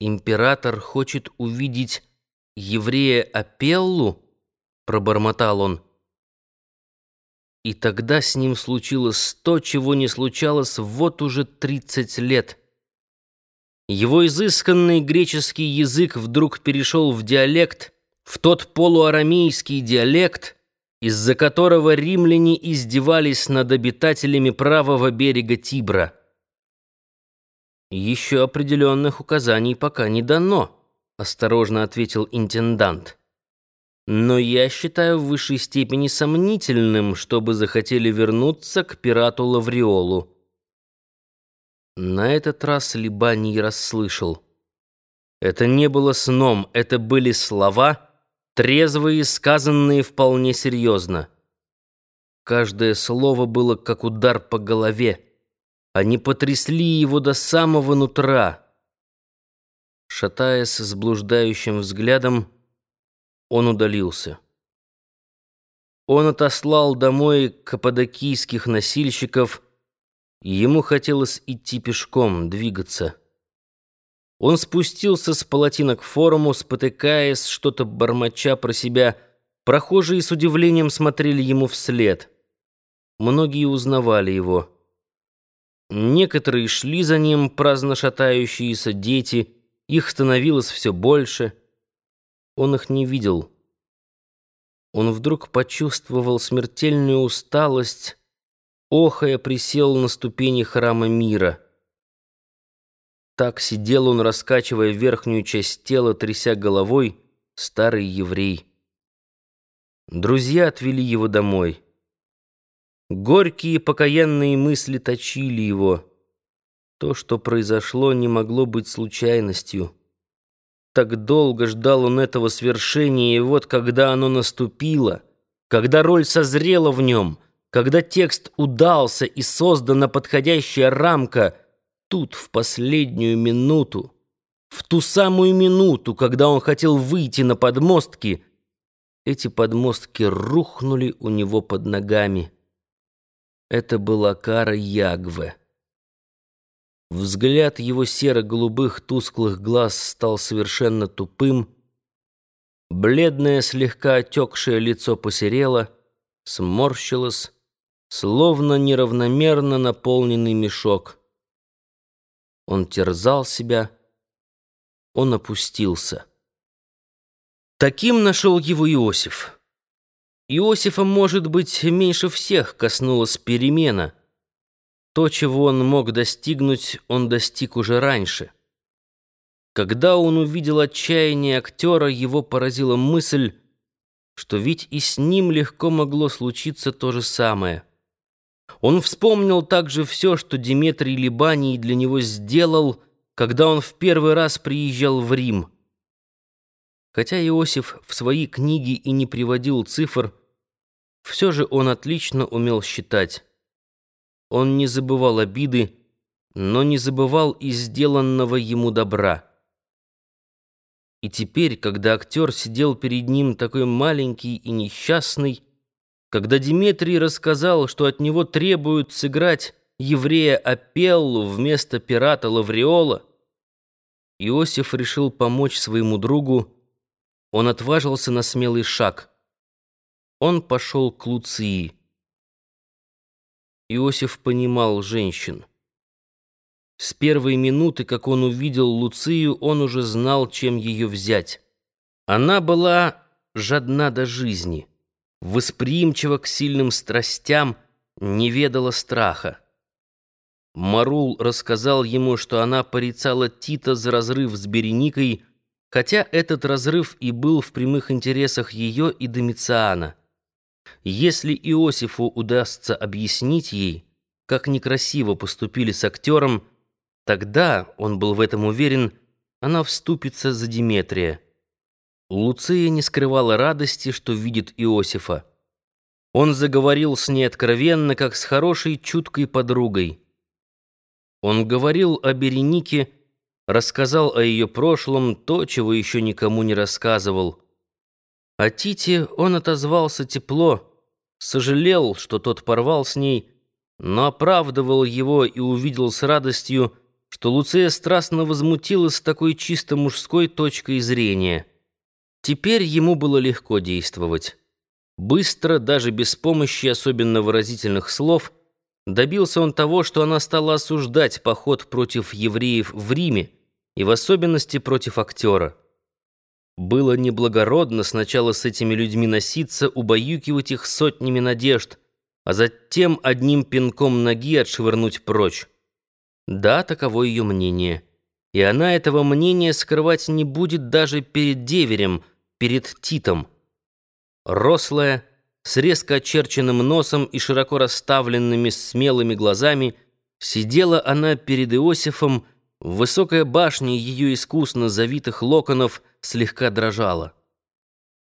Император хочет увидеть еврея Апеллу, пробормотал он. И тогда с ним случилось то, чего не случалось вот уже тридцать лет. Его изысканный греческий язык вдруг перешел в диалект, в тот полуарамейский диалект, из-за которого римляне издевались над обитателями правого берега Тибра. Еще определенных указаний пока не дано, осторожно ответил интендант. Но я считаю в высшей степени сомнительным, чтобы захотели вернуться к пирату Лавриолу. На этот раз Либаний расслышал. Это не было сном, это были слова, трезвые, сказанные вполне серьезно. Каждое слово было как удар по голове. Они потрясли его до самого нутра. Шатаясь с блуждающим взглядом, он удалился. Он отослал домой каппадокийских носильщиков, Ему хотелось идти пешком, двигаться. Он спустился с палатина к форуму, спотыкаясь, что-то бормоча про себя. Прохожие с удивлением смотрели ему вслед. Многие узнавали его. Некоторые шли за ним, праздно шатающиеся дети. Их становилось все больше. Он их не видел. Он вдруг почувствовал смертельную усталость, охая присел на ступени храма мира. Так сидел он, раскачивая верхнюю часть тела, тряся головой, старый еврей. Друзья отвели его домой. Горькие покаянные мысли точили его. То, что произошло, не могло быть случайностью. Так долго ждал он этого свершения, и вот когда оно наступило, когда роль созрела в нем — когда текст удался и создана подходящая рамка, тут в последнюю минуту, в ту самую минуту, когда он хотел выйти на подмостки, эти подмостки рухнули у него под ногами. Это была кара Ягве. Взгляд его серо-голубых тусклых глаз стал совершенно тупым. Бледное, слегка отекшее лицо посерело, сморщилось, словно неравномерно наполненный мешок. Он терзал себя, он опустился. Таким нашел его Иосиф. Иосифа, может быть, меньше всех коснулась перемена. То, чего он мог достигнуть, он достиг уже раньше. Когда он увидел отчаяние актера, его поразила мысль, что ведь и с ним легко могло случиться то же самое. Он вспомнил также все, что Диметрий Либаний для него сделал, когда он в первый раз приезжал в Рим. Хотя Иосиф в свои книги и не приводил цифр, все же он отлично умел считать. Он не забывал обиды, но не забывал и сделанного ему добра. И теперь, когда актер сидел перед ним такой маленький и несчастный, когда Дмитрий рассказал, что от него требуют сыграть еврея Апеллу вместо пирата Лавриола, Иосиф решил помочь своему другу. Он отважился на смелый шаг. Он пошел к Луции. Иосиф понимал женщин. С первой минуты, как он увидел Луцию, он уже знал, чем ее взять. Она была жадна до жизни восприимчива к сильным страстям, не ведала страха. Марул рассказал ему, что она порицала Тита за разрыв с Береникой, хотя этот разрыв и был в прямых интересах ее и Домициана. Если Иосифу удастся объяснить ей, как некрасиво поступили с актером, тогда, он был в этом уверен, она вступится за Диметрия. Луция не скрывала радости, что видит Иосифа. Он заговорил с ней откровенно, как с хорошей, чуткой подругой. Он говорил о Беренике, рассказал о ее прошлом, то, чего еще никому не рассказывал. О Тите он отозвался тепло, сожалел, что тот порвал с ней, но оправдывал его и увидел с радостью, что Луция страстно возмутилась такой чисто мужской точкой зрения. Теперь ему было легко действовать. Быстро, даже без помощи особенно выразительных слов, добился он того, что она стала осуждать поход против евреев в Риме и в особенности против актера. Было неблагородно сначала с этими людьми носиться, убаюкивать их сотнями надежд, а затем одним пинком ноги отшвырнуть прочь. Да, таково ее мнение. И она этого мнения скрывать не будет даже перед деверем, перед Титом. Рослая, с резко очерченным носом и широко расставленными смелыми глазами, сидела она перед Иосифом, высокая башня ее искусно завитых локонов слегка дрожала.